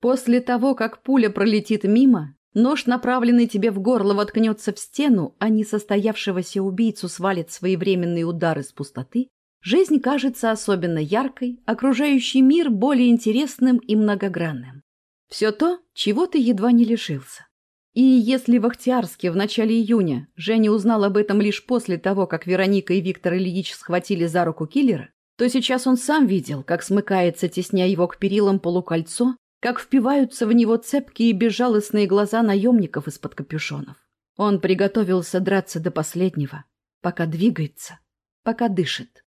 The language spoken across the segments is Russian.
После того, как пуля пролетит мимо, нож, направленный тебе в горло, воткнется в стену, а несостоявшегося убийцу свалит своевременный удар из пустоты, жизнь кажется особенно яркой, окружающий мир более интересным и многогранным. Все то, чего ты едва не лишился. И если в Ахтиарске в начале июня Женя узнал об этом лишь после того, как Вероника и Виктор Ильич схватили за руку киллера, то сейчас он сам видел, как смыкается, тесня его к перилам полукольцо, как впиваются в него цепкие и безжалостные глаза наемников из-под капюшонов. Он приготовился драться до последнего, пока двигается, пока дышит.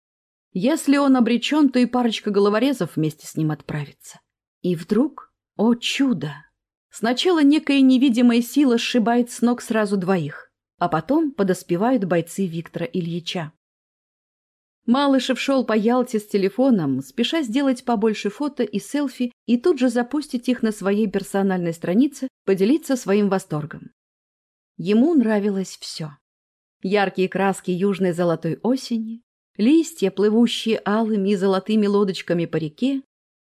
Если он обречен, то и парочка головорезов вместе с ним отправится. И вдруг, о чудо, сначала некая невидимая сила сшибает с ног сразу двоих, а потом подоспевают бойцы Виктора Ильича. Малышев шел по Ялте с телефоном, спеша сделать побольше фото и селфи и тут же запустить их на своей персональной странице, поделиться своим восторгом. Ему нравилось все. Яркие краски южной золотой осени, листья, плывущие алыми и золотыми лодочками по реке,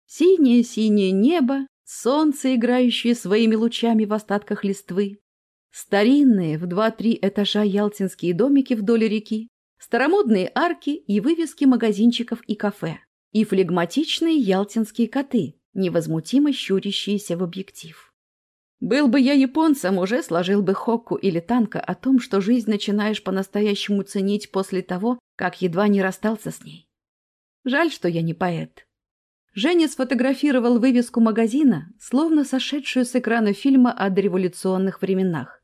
синее-синее небо, солнце, играющее своими лучами в остатках листвы, старинные в два-три этажа ялтинские домики вдоль реки, старомодные арки и вывески магазинчиков и кафе, и флегматичные ялтинские коты, невозмутимо щурящиеся в объектив. Был бы я японцем, уже сложил бы хокку или танка о том, что жизнь начинаешь по-настоящему ценить после того, как едва не расстался с ней. Жаль, что я не поэт. Женя сфотографировал вывеску магазина, словно сошедшую с экрана фильма о дореволюционных временах.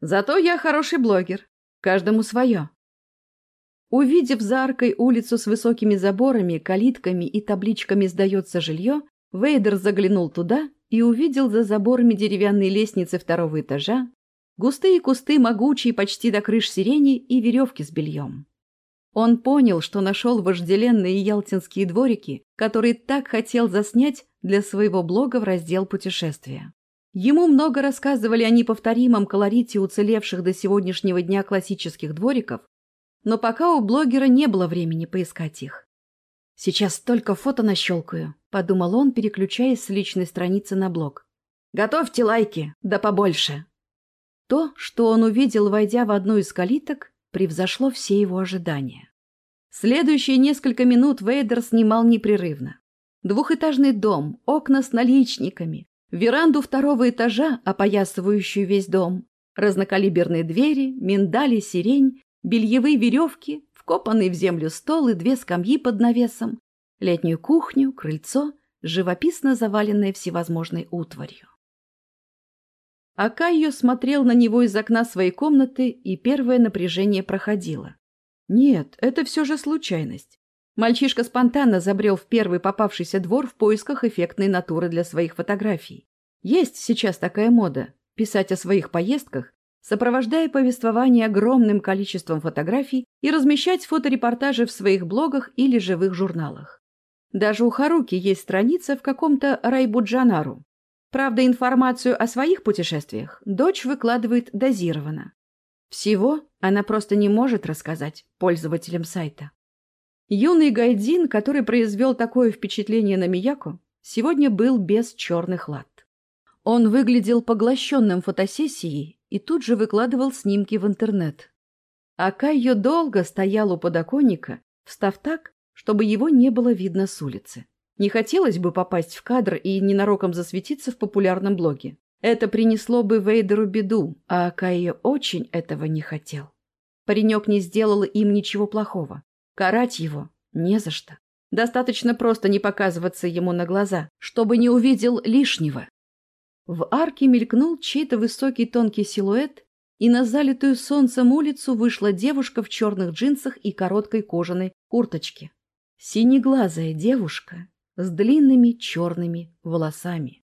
Зато я хороший блогер. Каждому свое. Увидев за аркой улицу с высокими заборами, калитками и табличками «Сдается жилье», Вейдер заглянул туда и увидел за заборами деревянной лестницы второго этажа густые кусты могучие почти до крыш сирени и веревки с бельем. Он понял, что нашел вожделенные ялтинские дворики, которые так хотел заснять для своего блога в раздел «Путешествия». Ему много рассказывали о неповторимом колорите уцелевших до сегодняшнего дня классических двориков, но пока у блогера не было времени поискать их. «Сейчас только фото нащелкаю», — подумал он, переключаясь с личной страницы на блог. «Готовьте лайки, да побольше». То, что он увидел, войдя в одну из калиток, превзошло все его ожидания. Следующие несколько минут Вейдер снимал непрерывно. Двухэтажный дом, окна с наличниками, веранду второго этажа, опоясывающую весь дом, разнокалиберные двери, миндали, сирень бельевые веревки, вкопанный в землю стол и две скамьи под навесом, летнюю кухню, крыльцо, живописно заваленное всевозможной утварью. Акайо смотрел на него из окна своей комнаты, и первое напряжение проходило. Нет, это все же случайность. Мальчишка спонтанно забрел в первый попавшийся двор в поисках эффектной натуры для своих фотографий. Есть сейчас такая мода – писать о своих поездках сопровождая повествование огромным количеством фотографий и размещать фоторепортажи в своих блогах или живых журналах. Даже у Харуки есть страница в каком-то Райбуджанару. Правда, информацию о своих путешествиях дочь выкладывает дозированно. Всего она просто не может рассказать пользователям сайта. Юный Гайдин, который произвел такое впечатление на Мияко, сегодня был без черных лад. Он выглядел поглощенным фотосессией и тут же выкладывал снимки в интернет. А Кайо долго стоял у подоконника, встав так, чтобы его не было видно с улицы. Не хотелось бы попасть в кадр и ненароком засветиться в популярном блоге. Это принесло бы Вейдеру беду, а Кайо очень этого не хотел. Паренек не сделал им ничего плохого. Карать его не за что. Достаточно просто не показываться ему на глаза, чтобы не увидел лишнего. В арке мелькнул чей-то высокий тонкий силуэт, и на залитую солнцем улицу вышла девушка в черных джинсах и короткой кожаной курточке. Синеглазая девушка с длинными черными волосами.